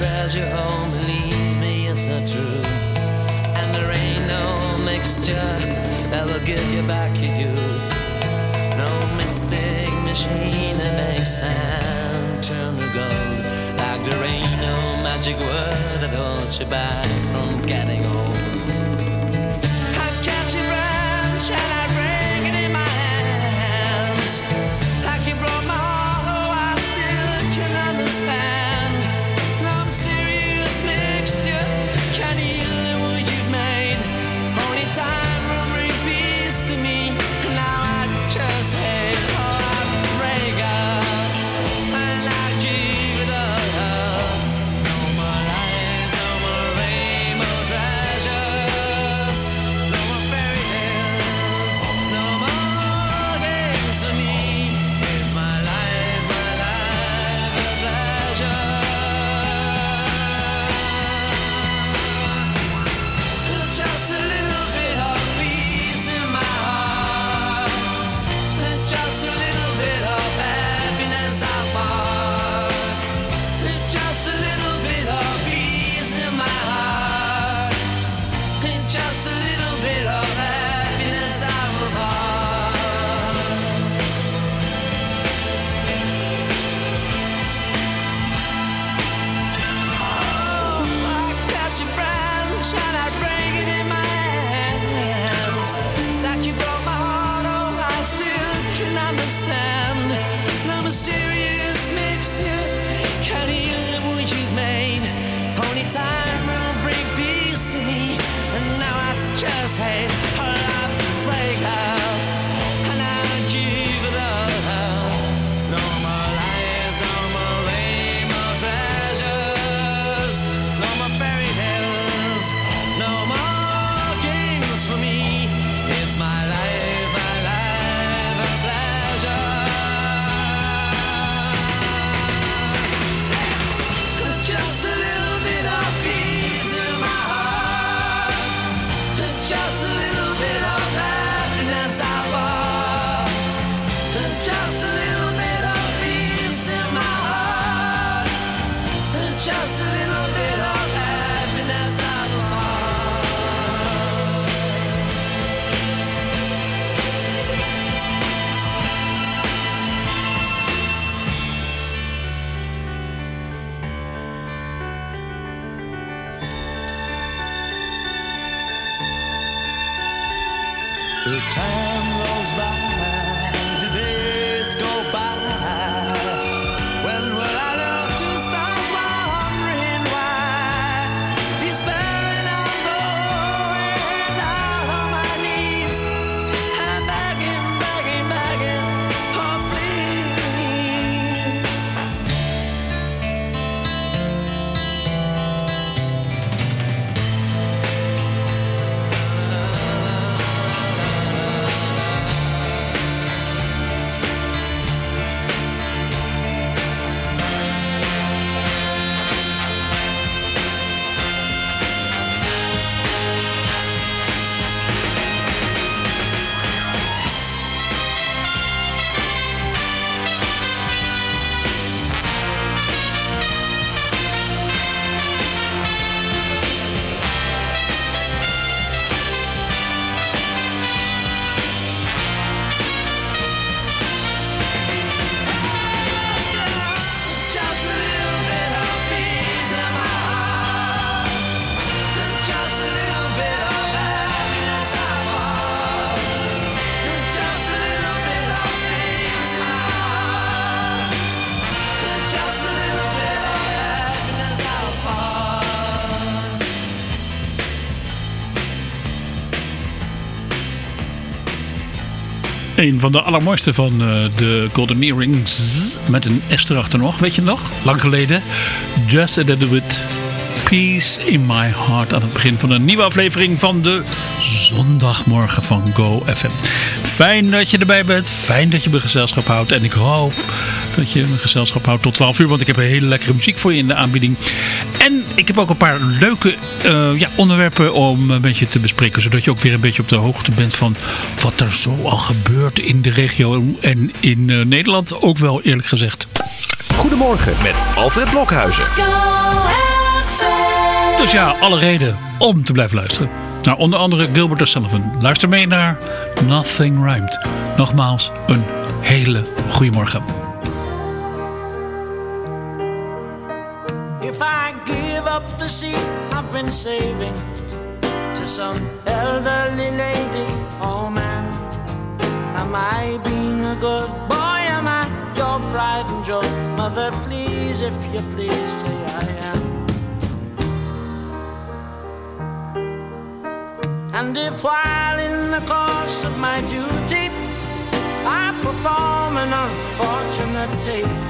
treasure home, believe me, it's not true. And there ain't no mixture that will give you back your youth. No mistake machine that makes sand turn to gold. Like there ain't no magic word that holds you back from getting old. this time. Een van de allermooiste van eh, de Golden Earrings. Met een S erachter nog, weet je nog? Lang geleden. Just a little bit peace in my heart. Aan het begin van een nieuwe aflevering van de zondagmorgen van Go FM. Fijn dat je erbij bent. Fijn dat je me gezelschap houdt. En ik hoop dat je me gezelschap houdt tot 12 uur. Want ik heb een hele lekkere muziek voor je in de aanbieding ik heb ook een paar leuke eh, ja, onderwerpen om een beetje te bespreken. Zodat je ook weer een beetje op de hoogte bent van wat er zo al gebeurt in de regio. En in eh, Nederland ook wel eerlijk gezegd. Goedemorgen met Alfred Blokhuizen. Dus ja, alle reden om te blijven luisteren. Nou, onder andere Gilbert O'Sullivan. Luister mee naar Nothing Rhymed. Nogmaals, een hele goede morgen. If I give up the seat I've been saving to some elderly lady, oh man, am I being a good boy? Am I your pride and joy? Mother, please, if you please, say I am. And if while in the course of my duty I perform an unfortunate would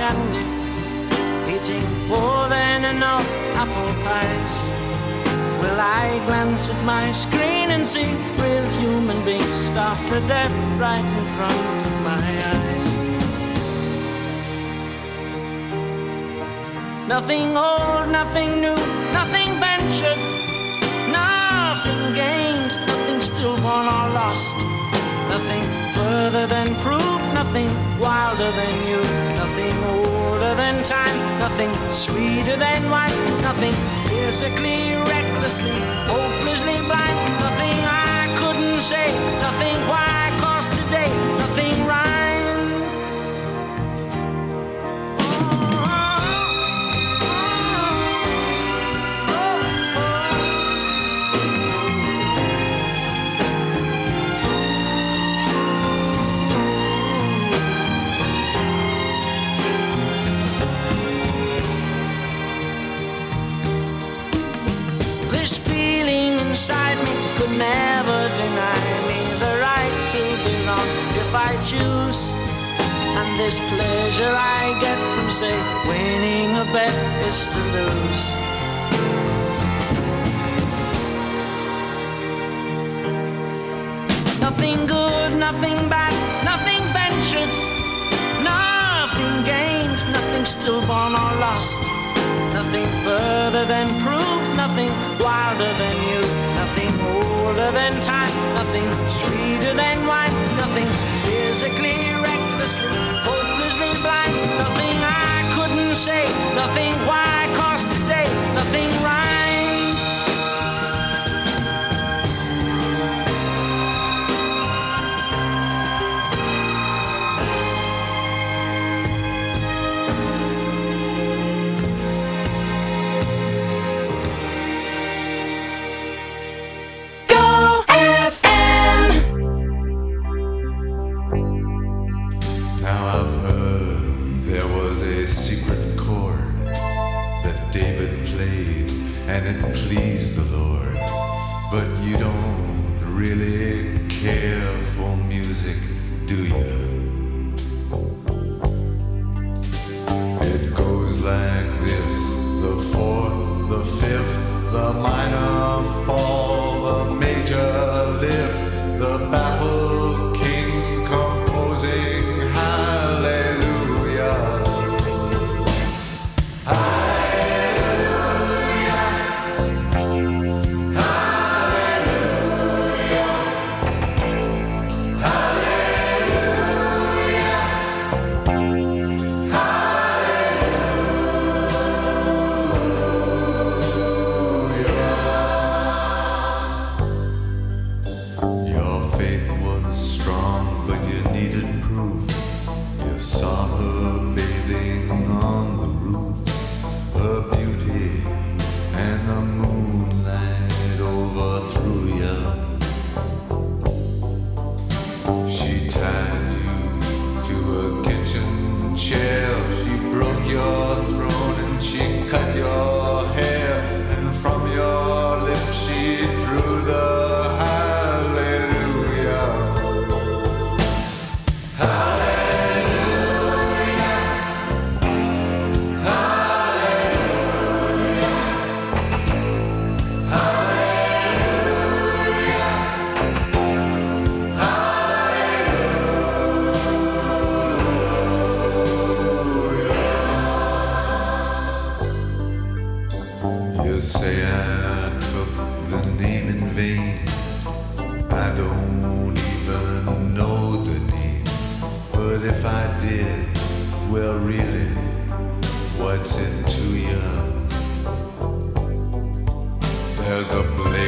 Eating more than enough apple pies, will I glance at my screen and see real human beings starved to death right in front of my eyes? Nothing old, nothing new, nothing ventured, nothing gained, nothing stillborn or lost. Nothing further than proof, nothing wilder than you, nothing older than time, nothing sweeter than wine, nothing physically, recklessly, hopelessly blind, nothing I couldn't say, nothing why, cause today, nothing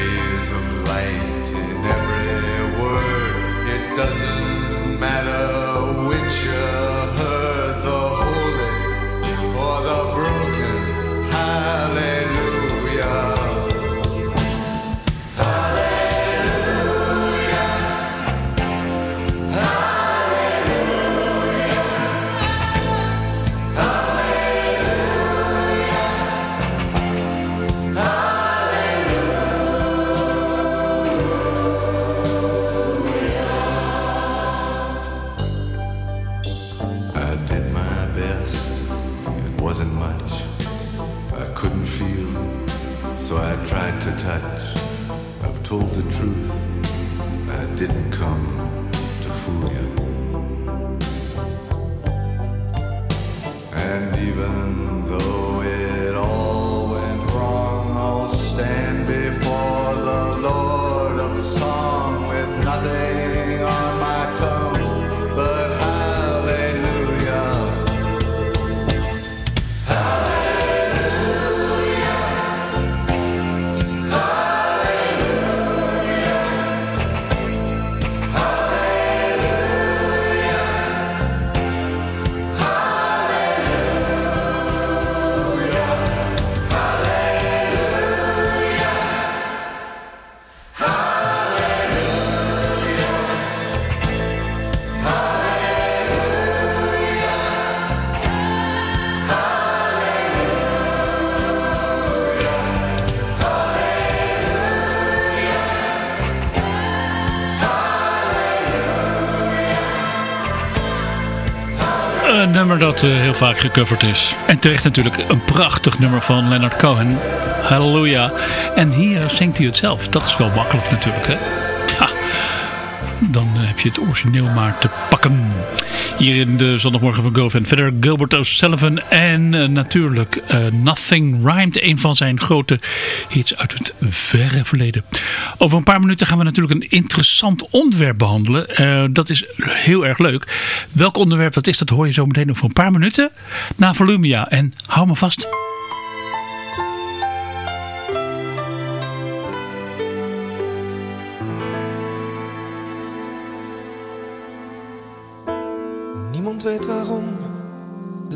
blaze of light in every word. It doesn't matter Een nummer dat eh, heel vaak gecoverd is. En terecht natuurlijk een prachtig nummer van Leonard Cohen. Halleluja. En hier zingt hij het zelf. Dat is wel makkelijk natuurlijk. Hè? Ja. Eh, heb je het origineel maar te pakken. Hier in de zondagmorgen van GoFan. Verder Gilbert O'Sullivan en eh, natuurlijk eh, Nothing Rhymed. Een van zijn grote hits uit het verre verleden. Over een paar minuten gaan we natuurlijk een interessant onderwerp behandelen. Eh, dat is heel erg leuk. Welk onderwerp dat is, dat hoor je zo meteen over een paar minuten. Na Volumia. En hou me vast.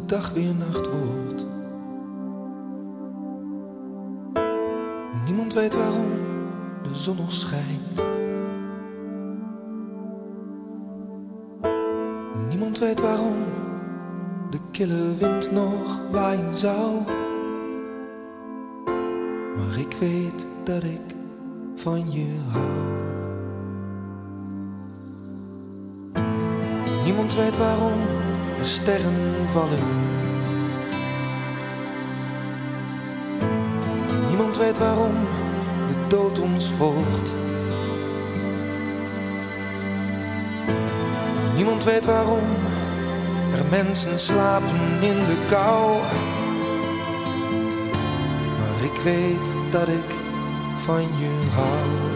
Dag weer nacht wordt. Niemand weet waarom de zon nog schijnt. Niemand weet waarom de kille wind nog waaien zou. Maar ik weet dat ik van je hou. Niemand weet waarom er sterren vallen. Niemand weet waarom de dood ons volgt. Niemand weet waarom er mensen slapen in de kou. Maar ik weet dat ik van je hou.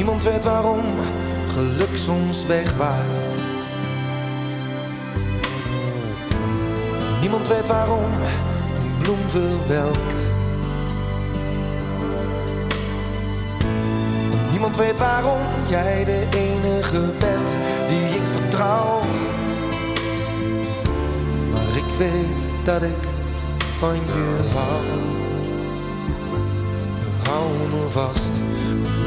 Niemand weet waarom geluk soms wegwaait. Niemand weet waarom een bloem verwelkt. Niemand weet waarom jij de enige bent die ik vertrouw. Maar ik weet dat ik van je hou. Hou me vast,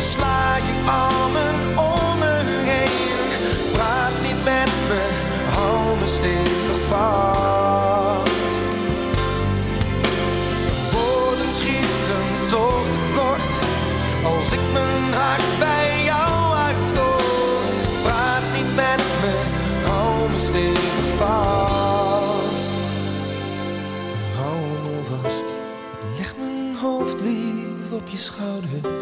Sla je armen om me heen. Praat niet met me, hou me stevig vast. Woorden schieten toch tekort als ik mijn hart bij jou uitstoot. Praat niet met me, hou me stevig vast. Hou me vast, leg mijn hoofd lief op je schouder.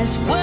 As world.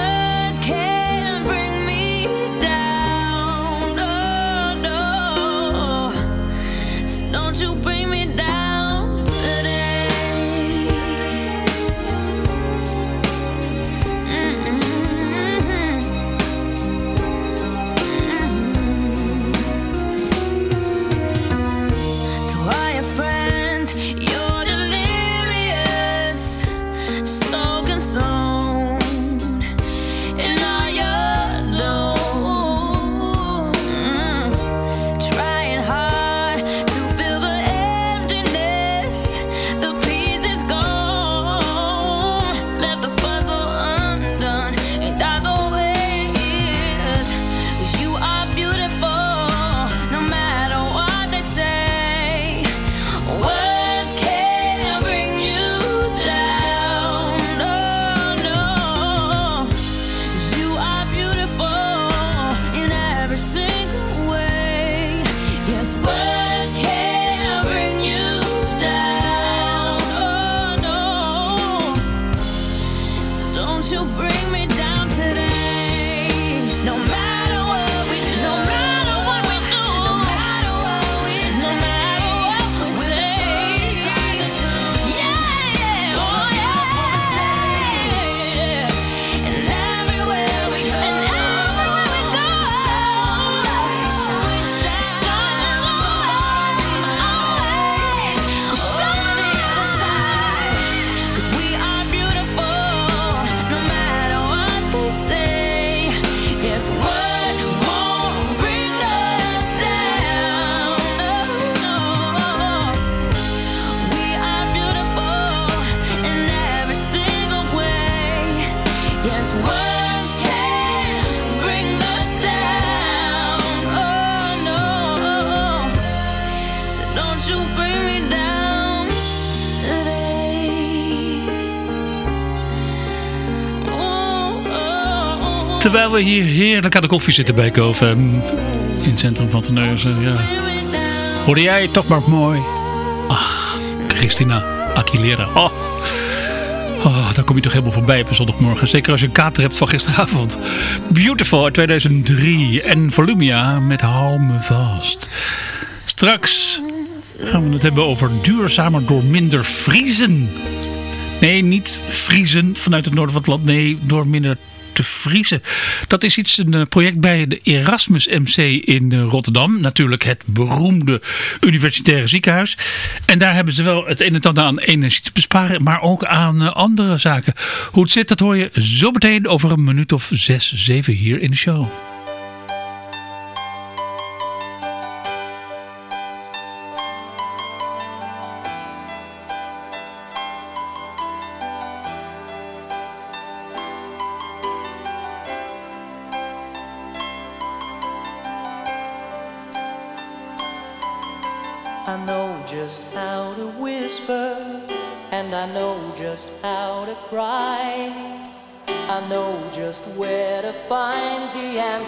terwijl we hier heerlijk aan de koffie zitten bij Koven. In het centrum van Teneuzen, ja. Hoorde jij toch maar mooi. Ach, Christina Aguilera. Oh. oh. Daar kom je toch helemaal voorbij op een zondagmorgen. Zeker als je een kater hebt van gisteravond. Beautiful uit 2003. En Volumia met Hou vast. Straks gaan we het hebben over duurzamer door minder vriezen. Nee, niet vriezen vanuit het noorden van het land. Nee, door minder te vriezen. Dat is iets, een eh, project bij de Erasmus MC in eh, Rotterdam. Natuurlijk het beroemde universitaire ziekenhuis. En daar hebben ze wel het een en ander aan energie te besparen, maar ook aan eh, andere zaken. Hoe het zit, dat hoor je zo meteen over een minuut of zes, zeven hier in de show.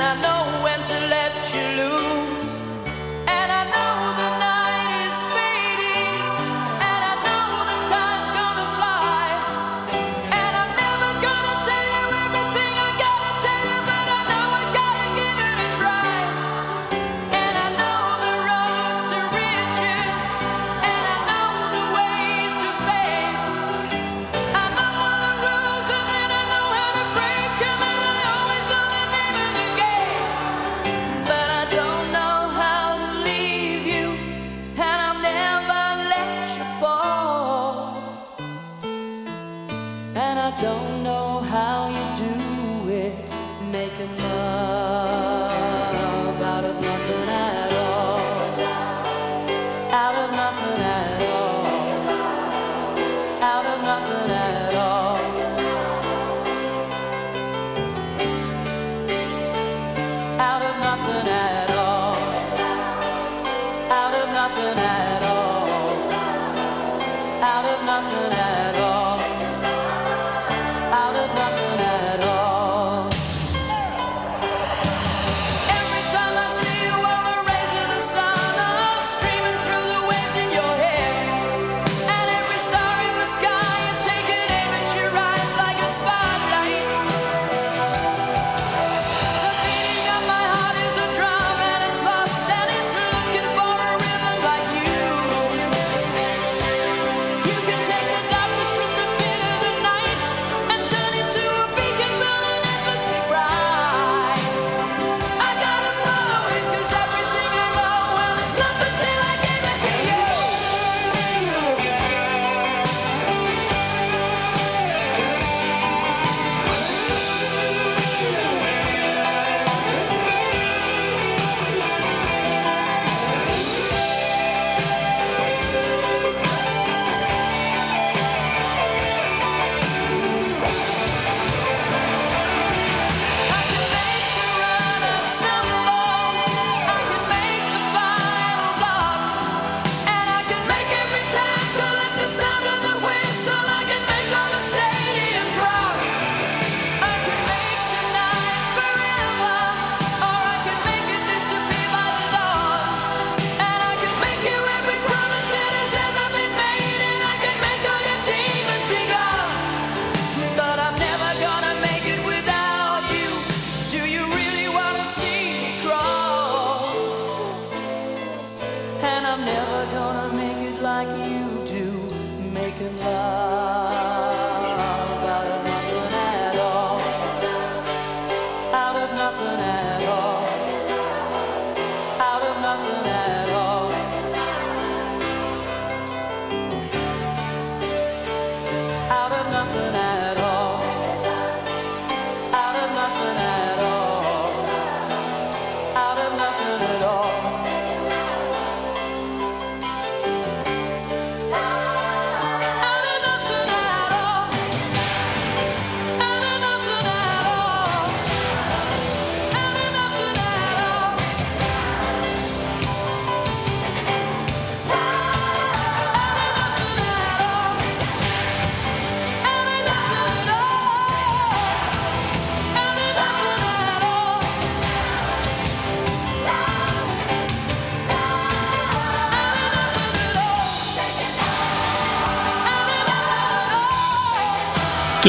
and I know when to let you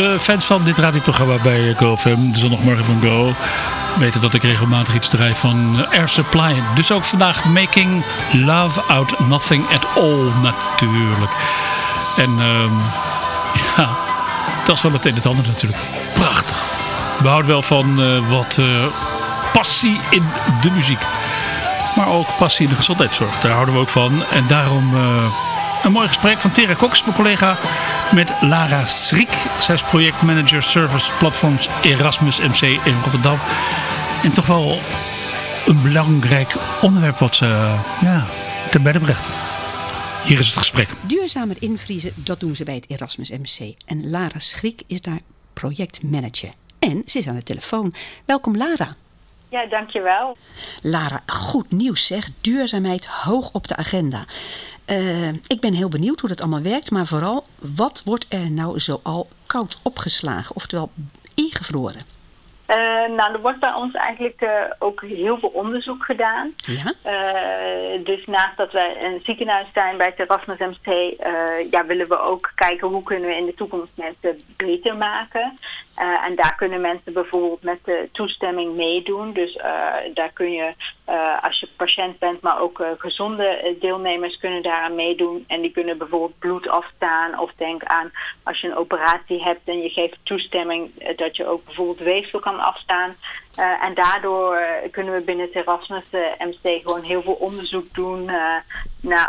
De fans van dit radioprogramma bij GoFM, de zondagmorgen van Go, weten dat ik regelmatig iets draai van Air Supply. Dus ook vandaag Making Love Out Nothing At All natuurlijk. En ehm, ja, dat is wel meteen het andere natuurlijk. Prachtig. We houden wel van eh, wat eh, passie in de muziek. Maar ook passie in de gezondheidszorg. Daar houden we ook van. En daarom eh, een mooi gesprek van Tera Cox, mijn collega, met Lara Schrik. Zij is projectmanager Service Platforms Erasmus MC in Rotterdam. En toch wel een belangrijk onderwerp wat ze ja, te bedde brengt. Hier is het gesprek. Duurzamer invriezen, dat doen ze bij het Erasmus MC. En Lara Schrik is daar projectmanager. En ze is aan de telefoon. Welkom Lara. Ja, dankjewel. Lara, goed nieuws zeg. Duurzaamheid hoog op de agenda. Eh, ik ben heel benieuwd hoe dat allemaal werkt. Maar vooral, wat wordt er nou zoal koud opgeslagen? Oftewel ingevroren? Uh, nou, er wordt bij ons eigenlijk uh, ook heel veel onderzoek gedaan. Ja? Uh, dus naast dat wij een ziekenhuis zijn bij het Erasmus MC, ja, willen we ook kijken hoe kunnen we in de toekomst mensen beter maken. Uh, en daar kunnen mensen bijvoorbeeld met de toestemming meedoen. Dus uh, daar kun je, uh, als je patiënt bent, maar ook gezonde deelnemers kunnen daaraan meedoen. En die kunnen bijvoorbeeld bloed afstaan. Of denk aan als je een operatie hebt en je geeft toestemming dat je ook bijvoorbeeld weefsel kan afstaan. en daardoor kunnen we binnen het Erasmus MC gewoon heel veel onderzoek doen.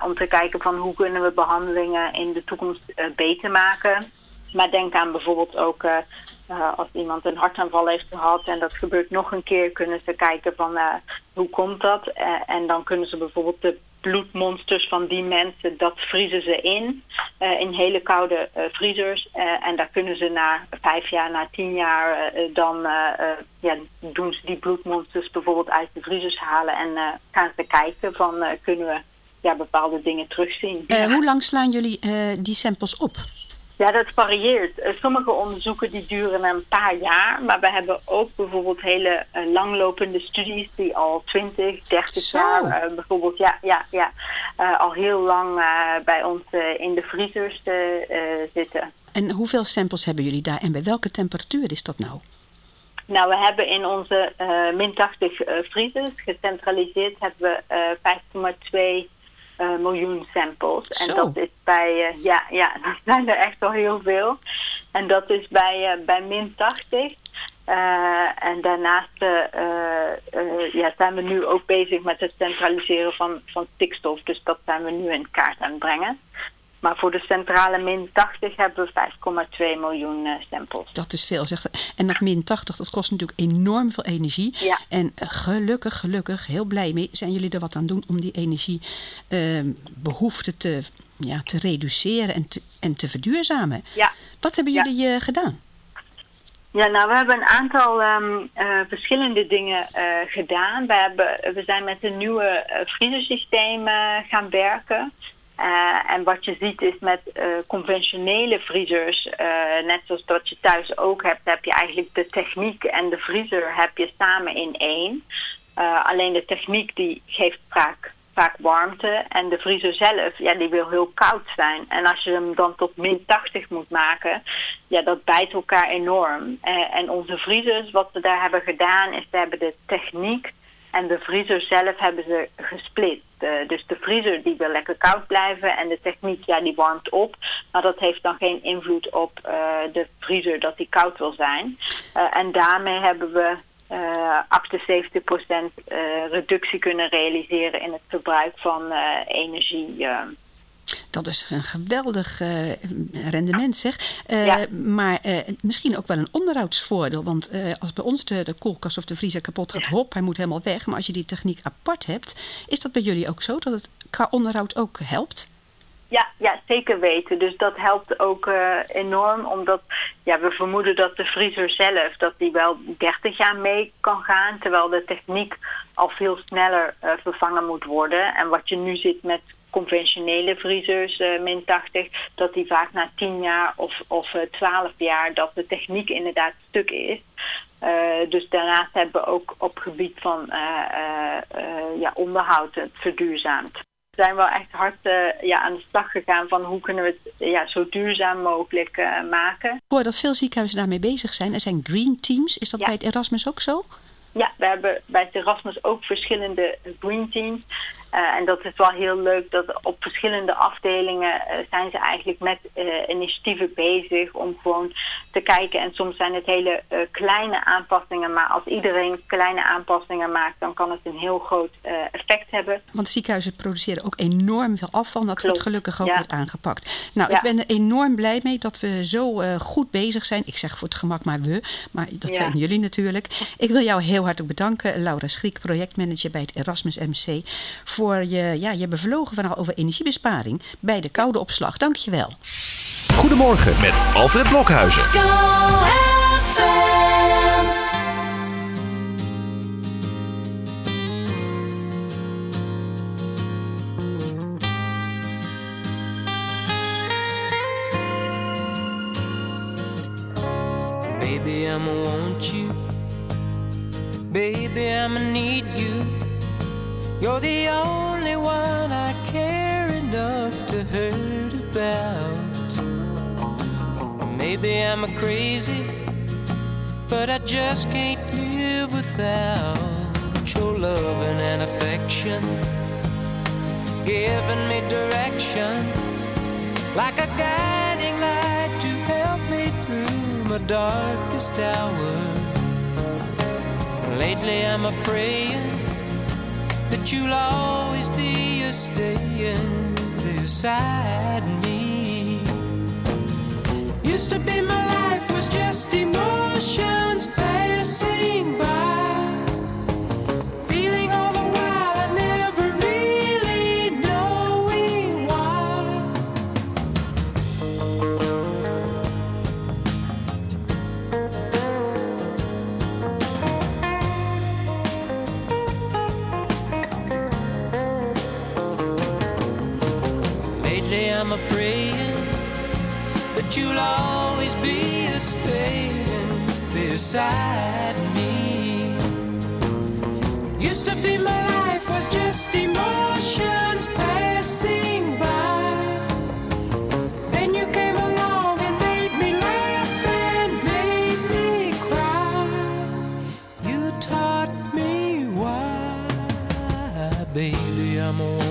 om te kijken van hoe kunnen we behandelingen in de toekomst beter maken. Maar denk aan bijvoorbeeld ook uh, als iemand een hartaanval heeft gehad en dat gebeurt nog een keer, kunnen ze kijken van uh, hoe komt dat? en dan kunnen ze bijvoorbeeld de bloedmonsters van die mensen, dat vriezen ze in, in hele koude vriezers. en daar kunnen ze na vijf jaar, na tien jaar, dan ja, doen ze die bloedmonsters bijvoorbeeld uit de vriezers halen en gaan ze kijken van kunnen we ja, bepaalde dingen terugzien. Hoe lang slaan jullie die samples op? Ja, dat varieert. Uh, sommige onderzoeken die duren een paar jaar, maar we hebben ook bijvoorbeeld hele uh, langlopende studies die al 20, 30 Zo. jaar uh, bijvoorbeeld, ja, ja, ja, al heel lang bij ons in de vriezers zitten. En hoeveel samples hebben jullie daar en bij welke temperatuur is dat nou? Nou, we hebben in onze min 80 vriezers gecentraliseerd hebben we 5,2 uh, miljoen samples. Zo. En dat is bij, uh, ja, ja, dat zijn er echt al heel veel. En dat is bij, uh, bij min 80. en daarnaast ja, zijn we nu ook bezig met het centraliseren van, van stikstof. Dus dat zijn we nu in kaart aan het brengen. Maar voor de centrale min 80 hebben we 5,2 miljoen uh, samples. Dat is veel. Zeg. En dat min 80, dat kost natuurlijk enorm veel energie. Ja. En gelukkig, gelukkig, heel blij mee, zijn jullie er wat aan doen om die energiebehoefte uh, te, ja, te reduceren en te, en te verduurzamen. Ja. Wat hebben jullie uh, gedaan? Ja, nou, we hebben een aantal um, uh, verschillende dingen uh, gedaan. We, hebben, we zijn met een nieuwe uh, gaan werken. Uh, en wat je ziet is met uh, conventionele vriezers, uh, net zoals dat je thuis ook hebt, heb je eigenlijk de techniek en de vriezer heb je samen in één. alleen de techniek die geeft vaak, vaak warmte en de vriezer zelf, ja, die wil heel koud zijn. En als je hem dan tot min 80 moet maken, ja, dat bijt elkaar enorm. en onze vriezers, wat we daar hebben gedaan, is we hebben de techniek en de vriezer zelf hebben ze gesplit. Uh, dus de vriezer die wil lekker koud blijven en de techniek ja, die warmt op. Maar dat heeft dan geen invloed op uh, de vriezer dat die koud wil zijn. Uh, en daarmee hebben we 78% reductie kunnen realiseren in het verbruik van energie. Dat is een geweldig uh, rendement zeg. Uh, Ja. Maar uh, misschien ook wel een onderhoudsvoordeel. Want als bij ons de, de koelkast of de vriezer kapot gaat, hop, hij moet helemaal weg. Maar als je die techniek apart hebt, is dat bij jullie ook zo? Dat het qua onderhoud ook helpt? Ja, ja, zeker weten. Dus dat helpt ook uh, enorm, omdat ja, we vermoeden dat de vriezer zelf dat die wel 30 jaar mee kan gaan, terwijl de techniek al veel sneller uh, vervangen moet worden. En wat je nu ziet met conventionele vriezers, uh, min 80, dat die vaak na 10 jaar of, of 12 jaar dat de techniek inderdaad stuk is. Uh, dus daarnaast hebben we ook op gebied van uh, uh, ja, onderhoud het verduurzaamd. We zijn wel echt hard eh, ja, aan de slag gegaan van hoe kunnen we het ja, zo duurzaam mogelijk eh, maken. Ik hoor dat veel ziekenhuizen daarmee bezig zijn. Er zijn green teams. Is dat Ja. bij het Erasmus ook zo? Ja, we hebben bij het Erasmus ook verschillende green teams. Eh, en dat is wel heel leuk dat op verschillende afdelingen eh, zijn ze eigenlijk met eh, initiatieven bezig om gewoon te kijken. En soms zijn het hele kleine aanpassingen, maar als iedereen kleine aanpassingen maakt, dan kan het een heel groot effect hebben. Want ziekenhuizen produceren ook enorm veel afval. Dat Klopt, wordt gelukkig ook ja. weer aangepakt. Nou, Ja. ik ben er enorm blij mee dat we zo goed bezig zijn. Ik zeg voor het gemak maar we, maar dat Ja. zijn jullie natuurlijk. Ik wil jou heel hartelijk bedanken, Laura Schriek, projectmanager bij het Erasmus MC, voor je, ja, je bevlogen verhaal over energiebesparing bij de koude opslag. Dank je wel. Goedemorgen met Alfred Blokhuizen. Baby, I'ma want you. Baby, I'ma need you. You're the only one I care enough to hurt about. Maybe I'm a crazy, but I just can't live without your loving and affection. Giving me direction like a guiding light to help me through my darkest hour. Lately I'm a praying that you'll always be a staying beside me. Used to be my life was just emotions beside me. Used to be my life was just emotions passing by. Then you came along and made me laugh and made me cry. You taught me why, baby, I'ma want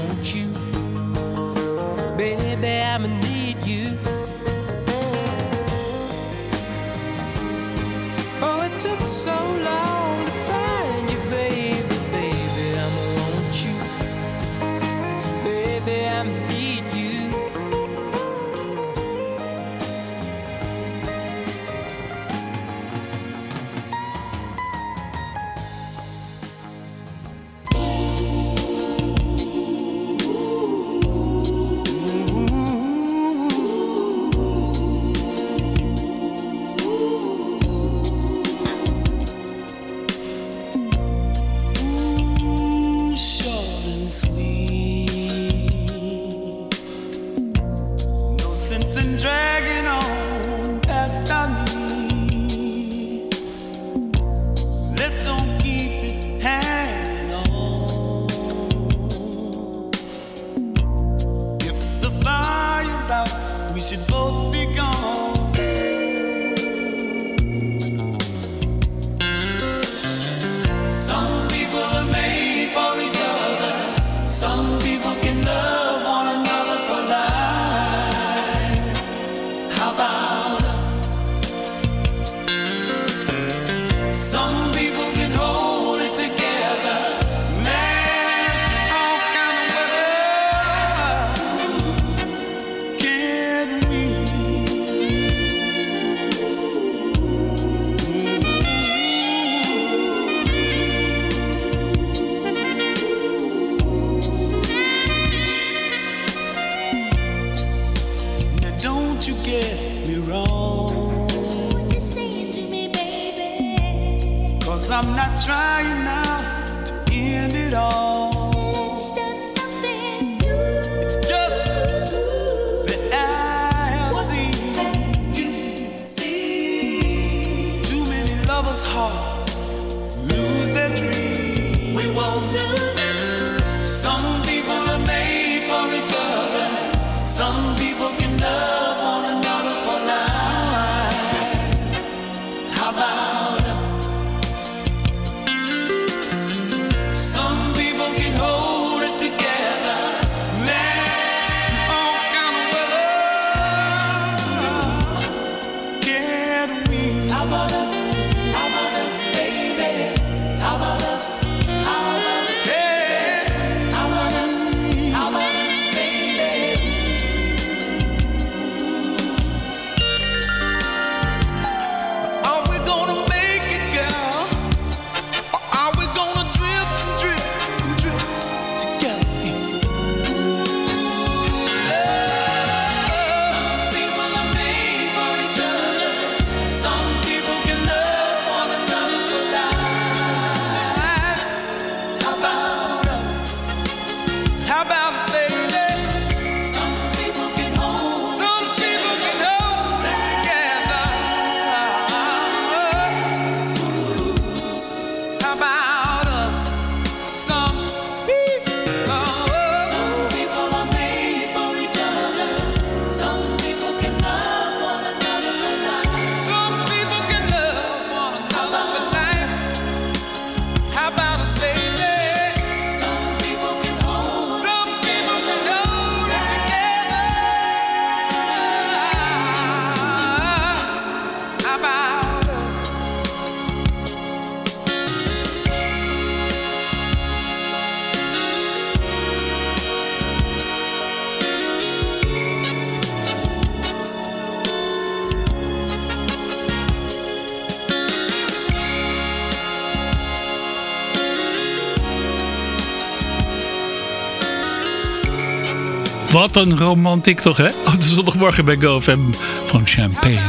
Wat een romantiek toch, hè? Op de zondagmorgen bij GoFM van Champagne.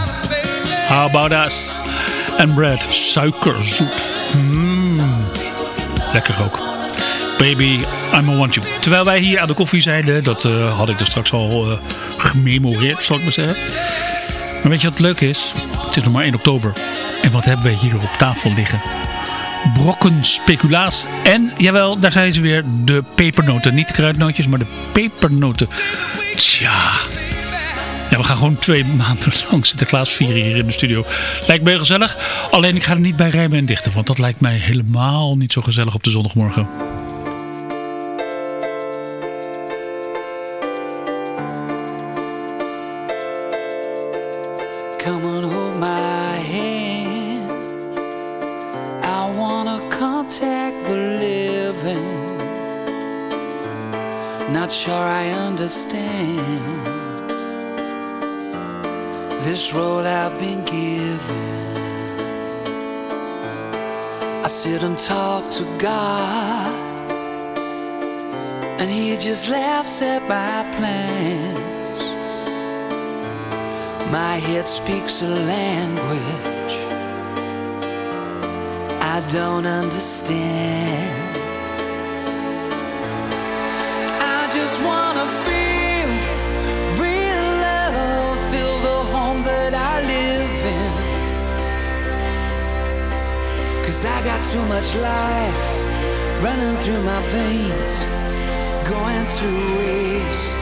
How about us? En bread, suikerzoet. Mm. Lekker ook. Baby, I'm a want you. Terwijl wij hier aan de koffie zeiden, dat eh, had ik er straks al eh, gememoreerd, zal ik maar zeggen. Maar weet je wat leuk is? Het is nog maar 1 oktober. En wat hebben wij hier op tafel liggen? Brokken speculaas. En, jawel, daar zijn ze weer, de pepernoten. Niet de kruidnootjes, maar de pepernoten. Tja. Ja, we gaan gewoon twee maanden lang Sinterklaas vieren hier in de studio. Lijkt me gezellig. Alleen ik ga er niet bij rijmen en dichten. Want dat lijkt mij helemaal niet zo gezellig op de zondagmorgen. Understand. I just wanna feel real love, feel the home that I live in. Cause I got too much life running through my veins, going to waste.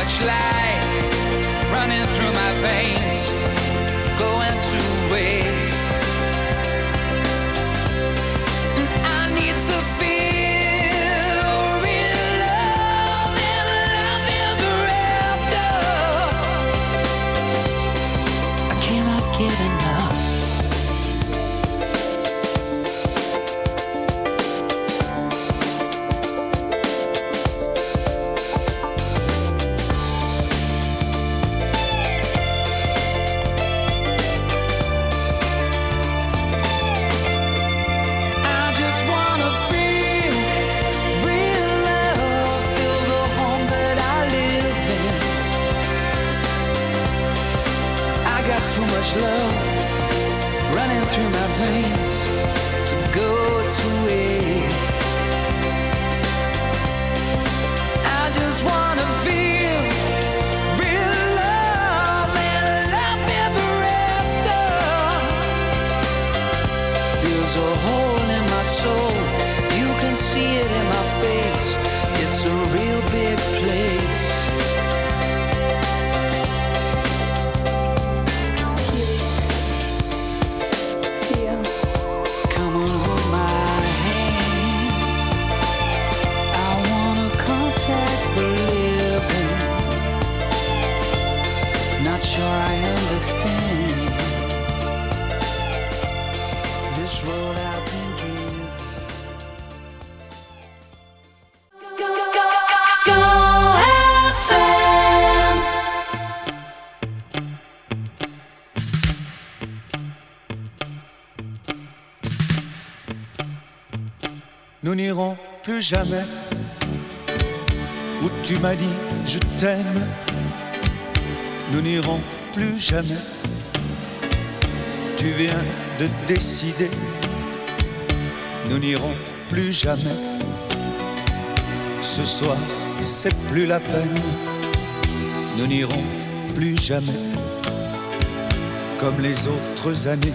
much light. Jamais où tu m'as dit je t'aime. Nous n'irons plus jamais. Tu viens de décider. Nous n'irons plus jamais. Ce soir, c'est plus la peine. Nous n'irons plus jamais comme les autres années.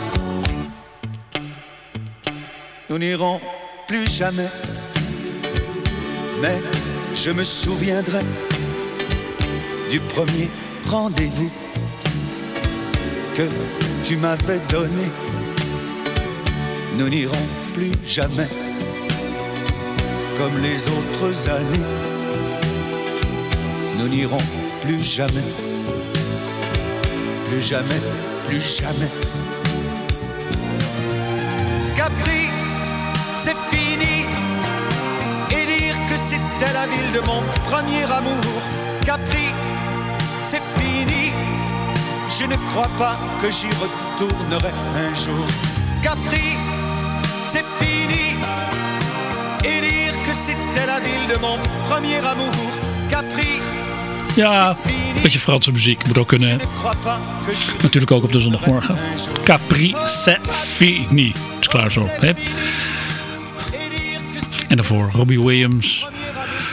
Nous n'irons plus jamais. Mais je me souviendrai du premier rendez-vous que tu m'avais donné. Nous n'irons plus jamais comme les autres années. Nous n'irons plus jamais, plus jamais, plus jamais. C'est fini. Et dire que c'était la ville de mon premier amour. Capri, c'est fini. Je ne crois pas que j'y retournerai un jour. Capri, c'est fini. Et dire que c'était la ville de mon premier amour. Capri, Ja, een beetje Franse muziek moet ook kunnen. Natuurlijk ook op de zondagmorgen. Capri c'est fini. Is klaar zo. Hè? En daarvoor Robbie Williams.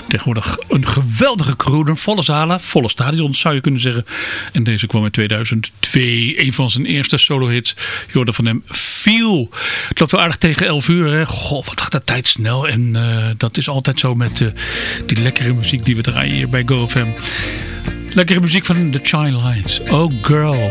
Tegenwoordig een geweldige crooner. Volle zalen, volle stadions zou je kunnen zeggen. En deze kwam in 2002. Een van zijn eerste solo-hits. Je van hem Feel. Het loopt wel aardig tegen 11 uur. Hè? Goh, wat gaat de tijd snel. En eh, dat is altijd zo met eh, die lekkere muziek die we draaien hier bij GoFM. Lekkere muziek van The Child Lines. Oh girl.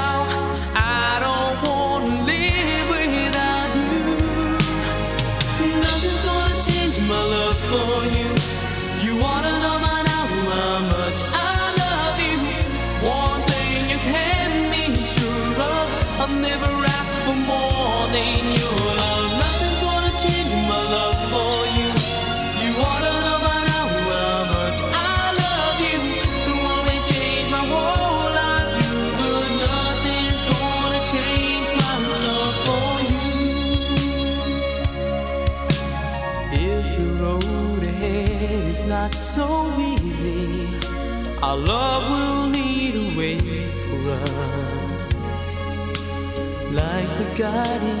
Our love will lead way for us. Like the guiding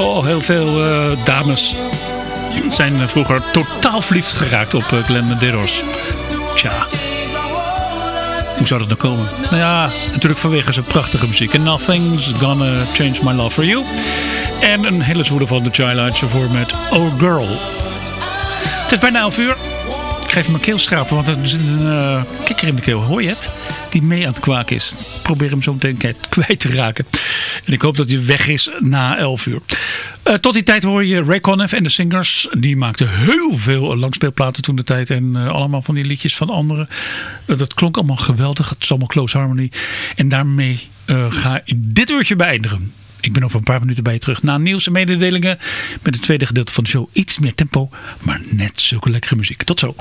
Goh, heel veel eh, dames zijn eh, vroeger totaal verliefd geraakt op eh, Glenn Medeiros. Tja, hoe zou dat nou komen? Nou ja, natuurlijk vanwege zijn prachtige muziek. And Nothing's Gonna Change My Love For You. En een hele zwoede van de Childlights ervoor met Oh Girl. Het is bijna 11 uur. Ik geef mijn keel schrapen, want er zit een kikker in de keel. Hoor je het? Die mee aan het kwaken is. Ik probeer hem zo meteen kwijt te raken. En ik hoop dat hij weg is na 11 uur. Eh, tot die tijd hoor je Ray Conniff en de Singers. Die maakten heel veel langspeelplaten toen de tijd. En eh, allemaal van die liedjes van anderen. Eh, dat klonk allemaal geweldig. Het is allemaal close harmony. En daarmee ga ik dit uurtje beëindigen. Ik ben over een paar minuten bij je terug. Na nieuws en mededelingen. Met het tweede gedeelte van de show. Iets meer tempo. Maar net zulke lekkere muziek. Tot zo.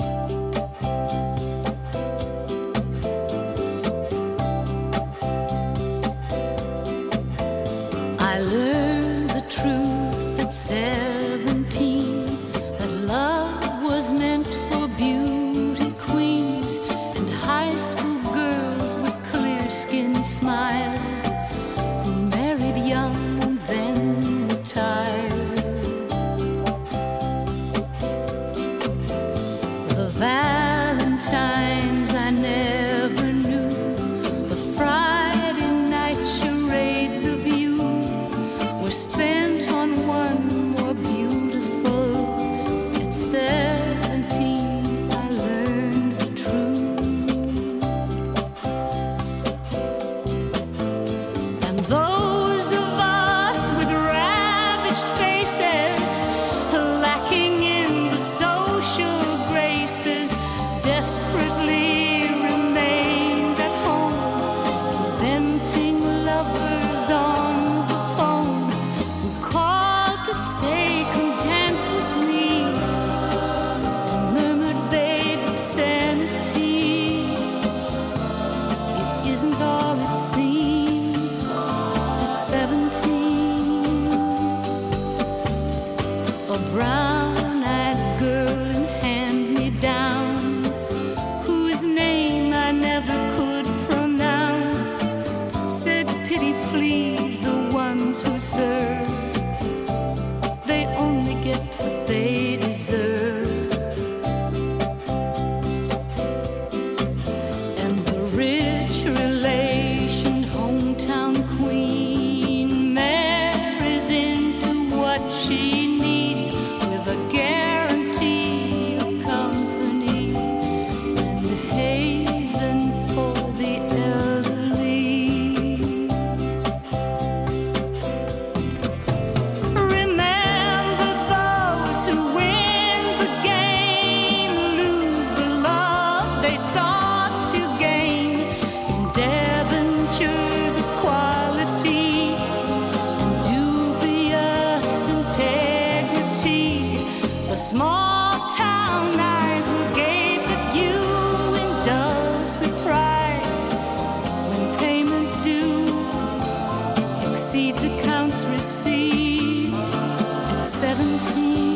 Exceeds accounts received at 17.